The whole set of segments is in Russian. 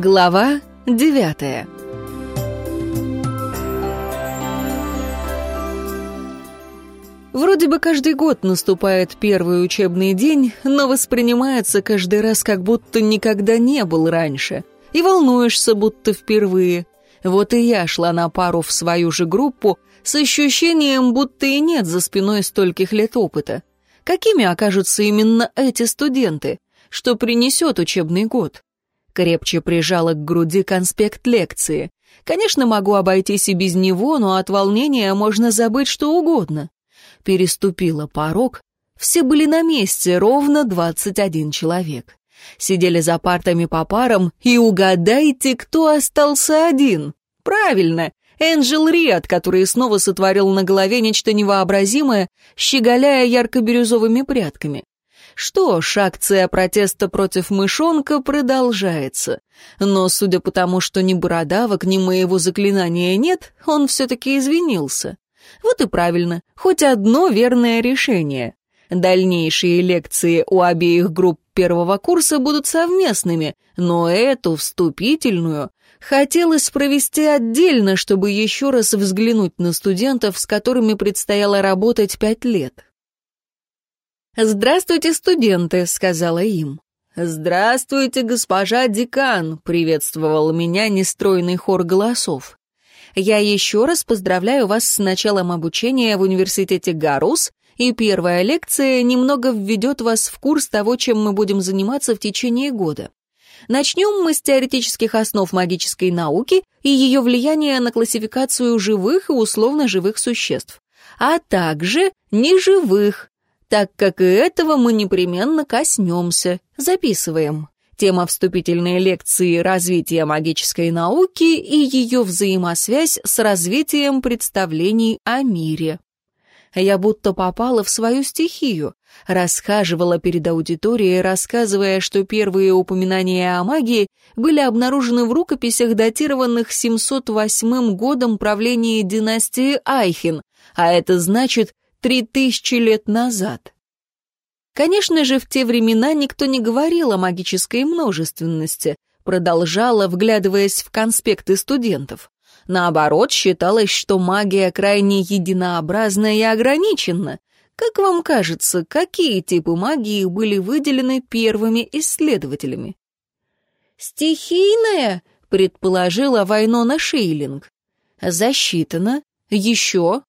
Глава девятая Вроде бы каждый год наступает первый учебный день, но воспринимается каждый раз, как будто никогда не был раньше. И волнуешься, будто впервые. Вот и я шла на пару в свою же группу с ощущением, будто и нет за спиной стольких лет опыта. Какими окажутся именно эти студенты? Что принесет учебный год? Крепче прижала к груди конспект лекции. Конечно, могу обойтись и без него, но от волнения можно забыть что угодно переступила порог, все были на месте, ровно 21 человек. Сидели за партами по парам, и угадайте, кто остался один. Правильно, Энджел Риад, который снова сотворил на голове нечто невообразимое, щеголяя ярко-бирюзовыми прядками. Что ж, акция протеста против мышонка продолжается. Но, судя по тому, что ни бородавок, ни моего заклинания нет, он все-таки извинился. Вот и правильно, хоть одно верное решение. Дальнейшие лекции у обеих групп первого курса будут совместными, но эту, вступительную, хотелось провести отдельно, чтобы еще раз взглянуть на студентов, с которыми предстояло работать пять лет. «Здравствуйте, студенты», — сказала им. «Здравствуйте, госпожа декан», — приветствовал меня нестройный хор голосов. Я еще раз поздравляю вас с началом обучения в университете Гарус, и первая лекция немного введет вас в курс того, чем мы будем заниматься в течение года. Начнем мы с теоретических основ магической науки и ее влияния на классификацию живых и условно-живых существ, а также неживых, так как и этого мы непременно коснемся. Записываем. Тема вступительной лекции «Развитие магической науки и ее взаимосвязь с развитием представлений о мире». Я будто попала в свою стихию, расхаживала перед аудиторией, рассказывая, что первые упоминания о магии были обнаружены в рукописях, датированных 708 годом правления династии Айхен, а это значит 3000 лет назад. Конечно же, в те времена никто не говорил о магической множественности, продолжала, вглядываясь в конспекты студентов. Наоборот, считалось, что магия крайне единообразна и ограничена. Как вам кажется, какие типы магии были выделены первыми исследователями? «Стихийная», — предположила Вайнона Шейлинг. «Засчитана. Еще?»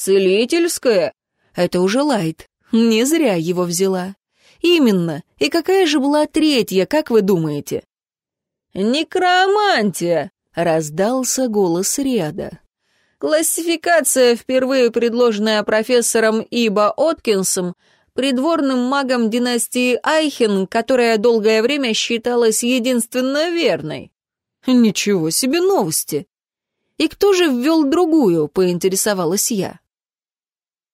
«Целительская?» Это уже Лайт. Не зря его взяла. Именно. И какая же была третья, как вы думаете? «Некромантия!» — раздался голос ряда. Классификация, впервые предложенная профессором Иба Откинсом, придворным магом династии Айхен, которая долгое время считалась единственно верной. Ничего себе новости! И кто же ввел другую, поинтересовалась я.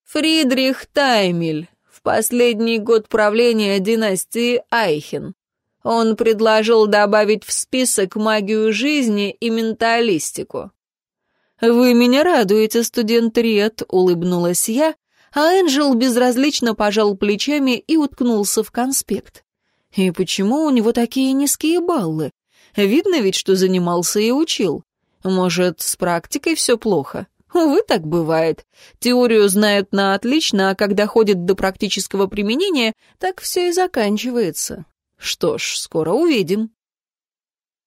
Фридрих Таймель, в последний год правления династии Айхен. Он предложил добавить в список магию жизни и менталистику. «Вы меня радуете, студент Риет», — улыбнулась я, а Энджел безразлично пожал плечами и уткнулся в конспект. «И почему у него такие низкие баллы? Видно ведь, что занимался и учил. Может, с практикой все плохо?» Увы, так бывает. Теорию знают на отлично, а когда ходят до практического применения, так все и заканчивается. Что ж, скоро увидим.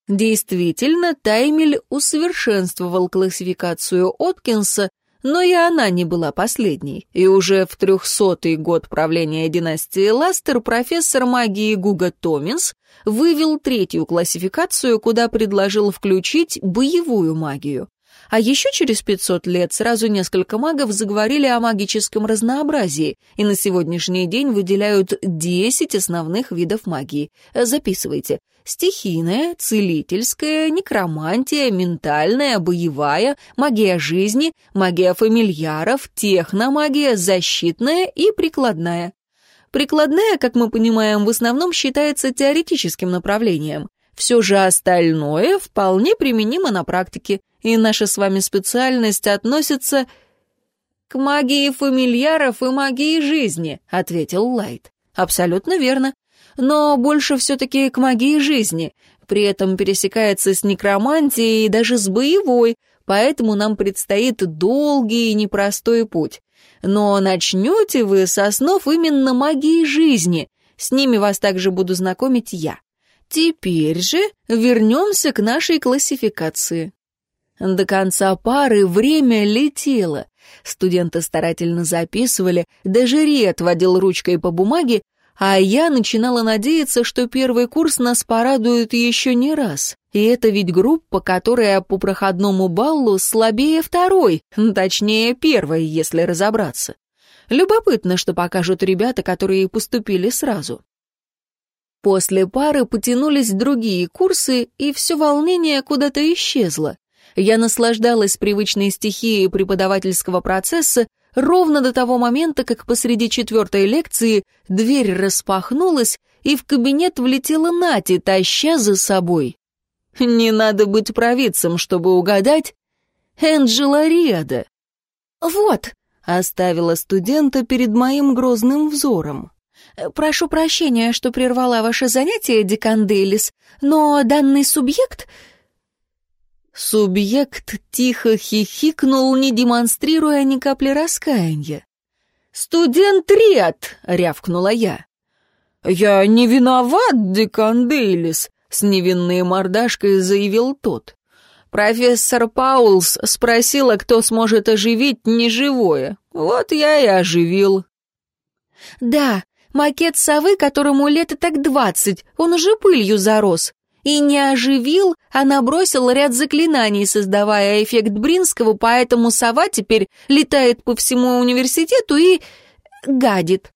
Действительно, Таймель усовершенствовал классификацию Откинса, но и она не была последней, и уже в трехсотый год правления династии Ластер профессор магии Гуга Томинс вывел третью классификацию, куда предложил включить боевую магию. А еще через 500 лет сразу несколько магов заговорили о магическом разнообразии и на сегодняшний день выделяют 10 основных видов магии. Записывайте. Стихийная, целительская, некромантия, ментальная, боевая, магия жизни, магия фамильяров, техномагия, защитная и прикладная. Прикладная, как мы понимаем, в основном считается теоретическим направлением. Все же остальное вполне применимо на практике и наша с вами специальность относится к магии фамильяров и магии жизни», — ответил Лайт. «Абсолютно верно. Но больше все-таки к магии жизни. при этом пересекается с некромантией и даже с боевой, поэтому нам предстоит долгий и непростой путь. Но начнете вы с основ именно магии жизни, с ними вас также буду знакомить я. Теперь же вернемся к нашей классификации. До конца пары время летело. Студенты старательно записывали, даже Ред водил ручкой по бумаге, а я начинала надеяться, что первый курс нас порадует еще не раз. И это ведь группа, которая по проходному баллу слабее второй, точнее первой, если разобраться. Любопытно, что покажут ребята, которые поступили сразу. После пары потянулись другие курсы, и все волнение куда-то исчезло. Я наслаждалась привычной стихией преподавательского процесса ровно до того момента, как посреди четвертой лекции дверь распахнулась, и в кабинет влетела Нати, таща за собой. Не надо быть провидцем, чтобы угадать. Энджела Риада. «Вот», — оставила студента перед моим грозным взором. «Прошу прощения, что прервала ваше занятие, Декан Дейлис, но данный субъект Субъект тихо хихикнул, не демонстрируя ни капли раскаяния. «Студент Риат!» — рявкнула я. «Я не виноват, декан Дейлис», — с невинной мордашкой заявил тот. «Профессор Паулс спросила, кто сможет оживить неживое. Вот я и оживил». «Да, макет совы, которому лет и так двадцать, он уже пылью зарос и не оживил, а набросил ряд заклинаний, создавая эффект Бринского, поэтому сова теперь летает по всему университету и... гадит.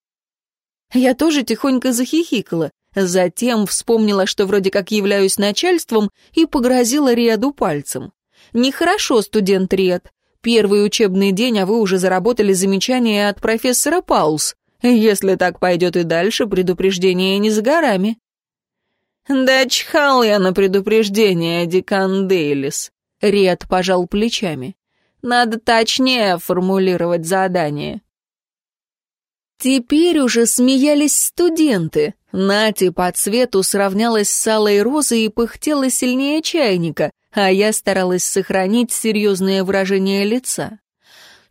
Я тоже тихонько захихикала, затем вспомнила, что вроде как являюсь начальством, и погрозила Риаду пальцем. «Нехорошо, студент Риад. Первый учебный день, а вы уже заработали замечание от профессора Паулс. Если так пойдет и дальше, предупреждение не за горами». «Да чхал я на предупреждение, декан Дейлис», — Ред пожал плечами. «Надо точнее формулировать задание». Теперь уже смеялись студенты. Нати по цвету сравнялась с алой розой и пыхтела сильнее чайника, а я старалась сохранить серьезное выражение лица.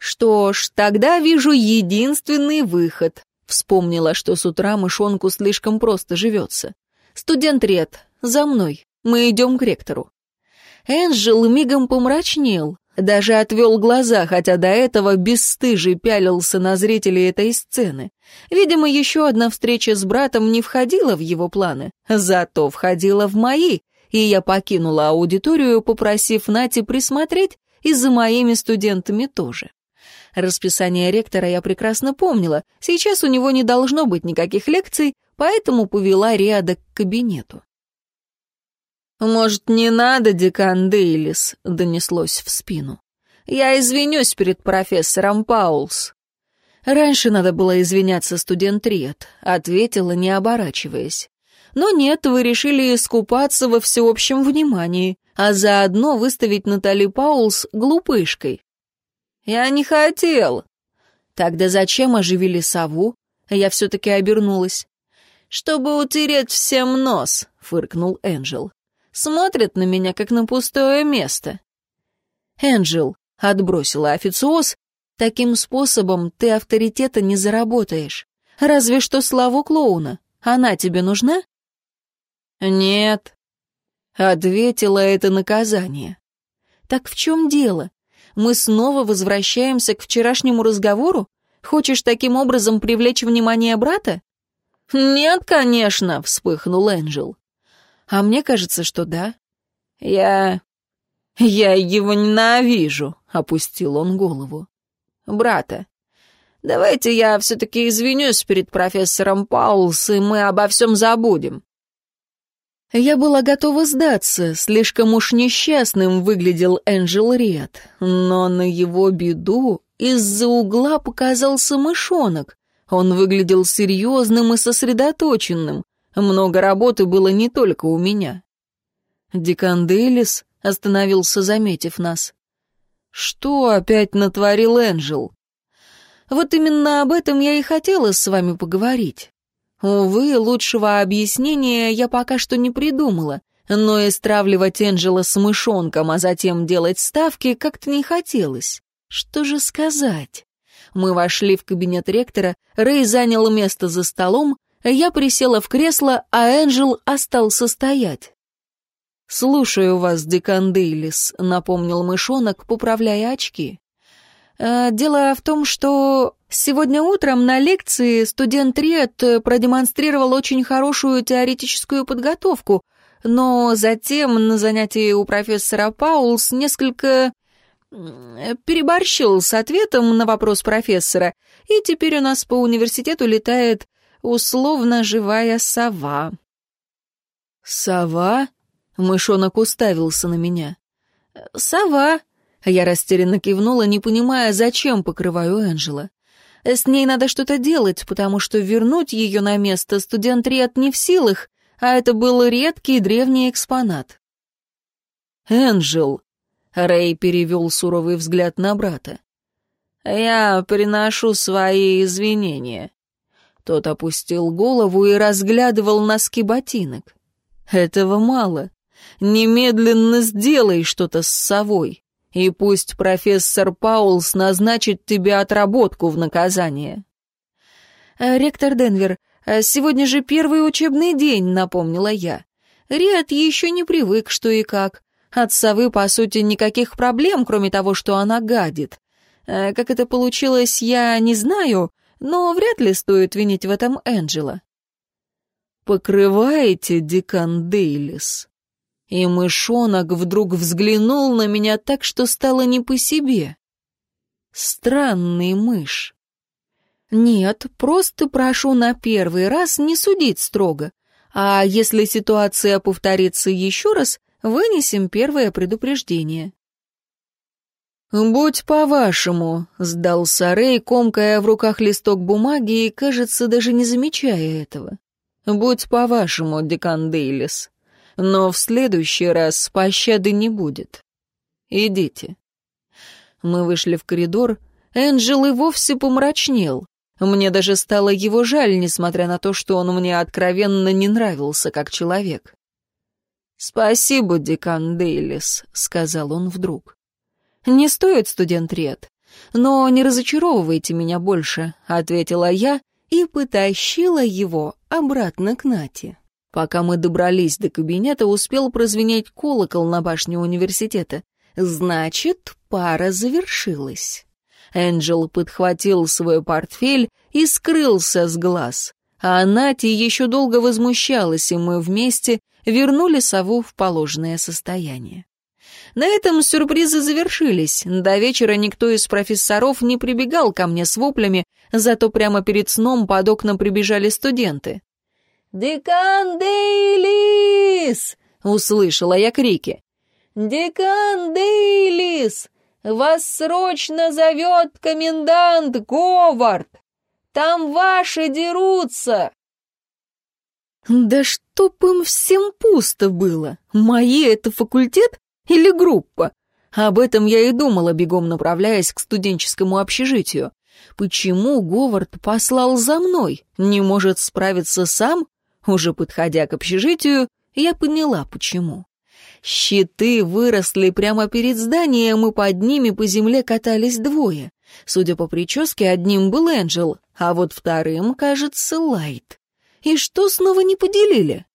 «Что ж, тогда вижу единственный выход», — вспомнила, что с утра мышонку слишком просто живется. «Студент Ред, за мной. Мы идем к ректору». Энджел мигом помрачнел, даже отвел глаза, хотя до этого бесстыжий пялился на зрителей этой сцены. Видимо, еще одна встреча с братом не входила в его планы, зато входила в мои, и я покинула аудиторию, попросив Нати присмотреть и за моими студентами тоже. Расписание ректора я прекрасно помнила, сейчас у него не должно быть никаких лекций, поэтому повела Риада к кабинету. «Может, не надо, декан Дейлис?» — донеслось в спину. «Я извинюсь перед профессором Паулс». «Раньше надо было извиняться, студент Риад», — ответила, не оборачиваясь. «Но нет, вы решили искупаться во всеобщем внимании, а заодно выставить Натали Паулс глупышкой». «Я не хотел». «Тогда зачем оживили сову?» Я все-таки обернулась чтобы утереть всем нос», — фыркнул Энджел. «Смотрят на меня, как на пустое место». «Энджел», — отбросила официоз, — «таким способом ты авторитета не заработаешь. Разве что славу клоуна. Она тебе нужна?» «Нет», — ответила это наказание. «Так в чем дело? Мы снова возвращаемся к вчерашнему разговору? Хочешь таким образом привлечь внимание брата?» «Нет, конечно», — вспыхнул Энджел. «А мне кажется, что да». «Я... я его ненавижу», — опустил он голову. «Брата, давайте я все-таки извинюсь перед профессором Паулс, и мы обо всем забудем». Я была готова сдаться, слишком уж несчастным выглядел Энджел Риад, но на его беду из-за угла показался мышонок, он выглядел серьезным и сосредоточенным. Много работы было не только у меня. Декан Дейлис остановился, заметив нас. «Что опять натворил Энджел?» «Вот именно об этом я и хотела с вами поговорить. Увы, лучшего объяснения я пока что не придумала, но истравливать Энджела с мышонком, а затем делать ставки как-то не хотелось. Что же сказать? Мы вошли в кабинет ректора, Рэй занял место за столом, я присела в кресло, а Энджел остался стоять. «Слушаю вас, декан Дейлис», — напомнил мышонок, поправляя очки. «Э, «Дело в том, что сегодня утром на лекции студент Ред продемонстрировал очень хорошую теоретическую подготовку, но затем на занятии у профессора Паулс несколько переборщил с ответом на вопрос профессора, и теперь у нас по университету летает условно живая сова». «Сова?» — мышонок уставился на меня. «Сова». Я растерянно кивнула, не понимая, зачем покрываю Энджела. С ней надо что-то делать, потому что вернуть ее на место студент Ред не в силах, а это был редкий древний экспонат. «Энджел», — Рэй перевел суровый взгляд на брата, — «я приношу свои извинения». Тот опустил голову и разглядывал носки ботинок. «Этого мало. Немедленно сделай что-то с совой, и пусть профессор Паулс назначит тебе отработку в наказание». «Э, «Ректор Денвер, э, сегодня же первый учебный день», — напомнила я. Риат еще не привык, что и как. От совы, по сути, никаких проблем, кроме того, что она гадит. Э, как это получилось, я не знаю, но вряд ли стоит винить в этом Энджела. «Покрываете, декан Дейлис?» И мышонок вдруг взглянул на меня так, что стало не по себе. Странный мышь. «Нет, просто прошу на первый раз не судить строго. А если ситуация повторится еще раз, вынесем первое предупреждение». «Будь по-вашему», — сдался Рэй, комкая в руках листок бумаги и, кажется, даже не замечая этого. «Будь по-вашему, декан Дейлис. Но в следующий раз пощады не будет. Идите». Мы вышли в коридор. Энджел и вовсе помрачнел. Мне даже стало его жаль, несмотря на то, что он мне откровенно не нравился как человек. «Спасибо, декан Дейлис», — сказал он вдруг. «Не стоит, студент Ред. Но не разочаровывайте меня больше», — ответила я и потащила его обратно к Нате. Пока мы добрались до кабинета, успел прозвенеть колокол на башне университета. Значит, пара завершилась. Энджел подхватил свой портфель и скрылся с глаз. А Нати еще долго возмущалась, и мы вместе вернули сову в положенное состояние. На этом сюрпризы завершились. До вечера никто из профессоров не прибегал ко мне с воплями, зато прямо перед сном под окна прибежали студенты. «Декан Дейлис!» — услышала я крики. «Декан Дейлис! Вас срочно зовет комендант Говард! Там ваши дерутся!» Да чтоб им всем пусто было! Мои это факультет или группа? Об этом я и думала, бегом направляясь к студенческому общежитию. Почему Говард послал за мной? Не может справиться сам? Уже подходя к общежитию, я поняла, почему. Щиты выросли прямо перед зданием, и под ними по земле катались двое. Судя по прическе, одним был Энджел, а вот вторым, кажется, Лайт. И что снова не поделили?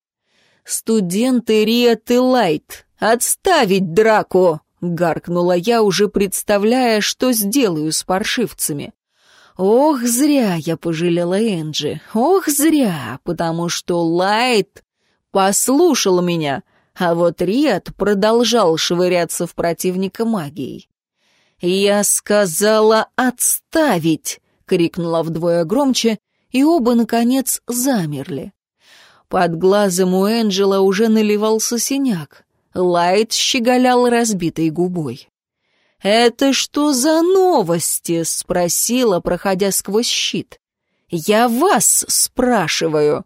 Студенты Риет и Лайт, «Отставить драку!» — гаркнула я, уже представляя, что сделаю с паршивцами. Ох, зря я пожалела Энджи. Ох, зря, потому что Лайт послушал меня, а вот Риет продолжал швыряться в противника магией. «Я сказала отставить!» — крикнула вдвое громче, и оба, наконец, замерли. Под глазом у Энджела уже наливался синяк. Лайт щеголял разбитой губой. «Это что за новости?» — спросила, проходя сквозь щит. «Я вас спрашиваю».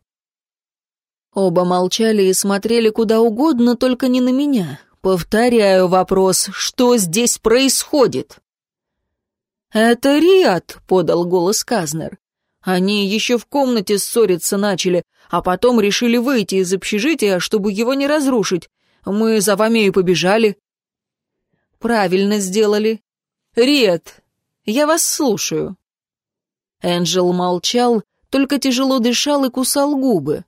Оба молчали и смотрели куда угодно, только не на меня. Повторяю вопрос, что здесь происходит? «Это Риад», — подал голос Казнер. Они еще в комнате ссориться начали, а потом решили выйти из общежития, чтобы его не разрушить. Мы за вами и побежали». «Правильно сделали. Риет, я вас слушаю». Энджел молчал, только тяжело дышал и кусал губы.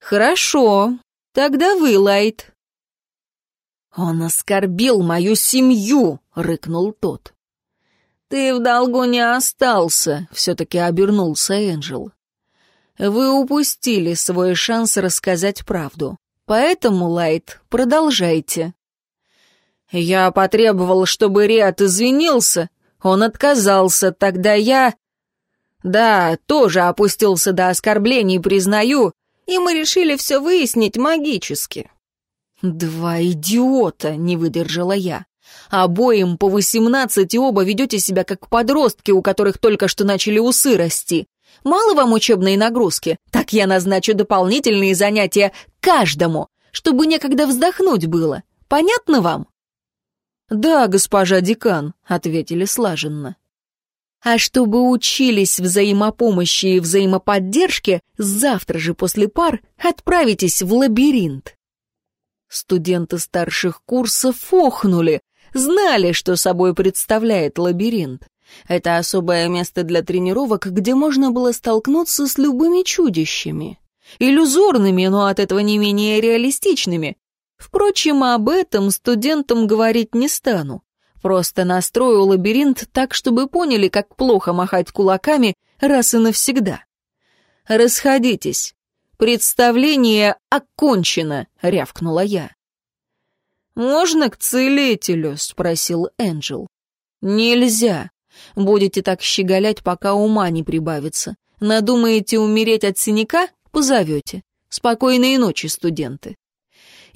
«Хорошо, тогда вы, Лайт». «Он оскорбил мою семью!» — рыкнул тот. «Ты в долгу не остался», — все-таки обернулся Энджел. «Вы упустили свой шанс рассказать правду. Поэтому, Лайт, продолжайте». «Я потребовал, чтобы Риат извинился. Он отказался. Тогда я...» «Да, тоже опустился до оскорблений, признаю, и мы решили все выяснить магически». «Два идиота!» — не выдержала я. «Обоим по восемнадцать, и оба ведете себя как подростки, у которых только что начали усы расти. Мало вам учебной нагрузки? Так я назначу дополнительные занятия каждому, чтобы некогда вздохнуть было. Понятно вам?» «Да, госпожа декан», — ответили слаженно. «А чтобы учились взаимопомощи и взаимоподдержке, завтра же после пар отправитесь в лабиринт». Студенты старших курсов охнули, знали, что собой представляет лабиринт. Это особое место для тренировок, где можно было столкнуться с любыми чудищами. Иллюзорными, но от этого не менее реалистичными. Впрочем, об этом студентам говорить не стану. Просто настрою лабиринт так, чтобы поняли, как плохо махать кулаками раз и навсегда. Расходитесь. «Представление окончено», — рявкнула я. «Можно к целителю?» — спросил Энджел. «Нельзя. Будете так щеголять, пока ума не прибавится. Надумаете умереть от синяка? Позовете. Спокойной ночи, студенты».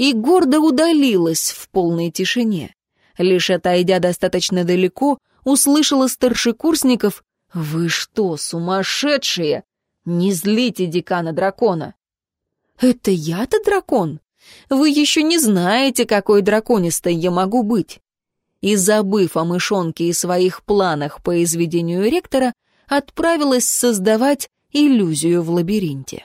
И гордо удалилась в полной тишине. Лишь отойдя достаточно далеко, услышала старшекурсников «Вы что, сумасшедшие? «Не злите декана дракона!» «Это я-то дракон? Вы еще не знаете, какой драконистой я могу быть!» И, забыв о мышонке и своих планах по изведению ректора, отправилась создавать иллюзию в лабиринте.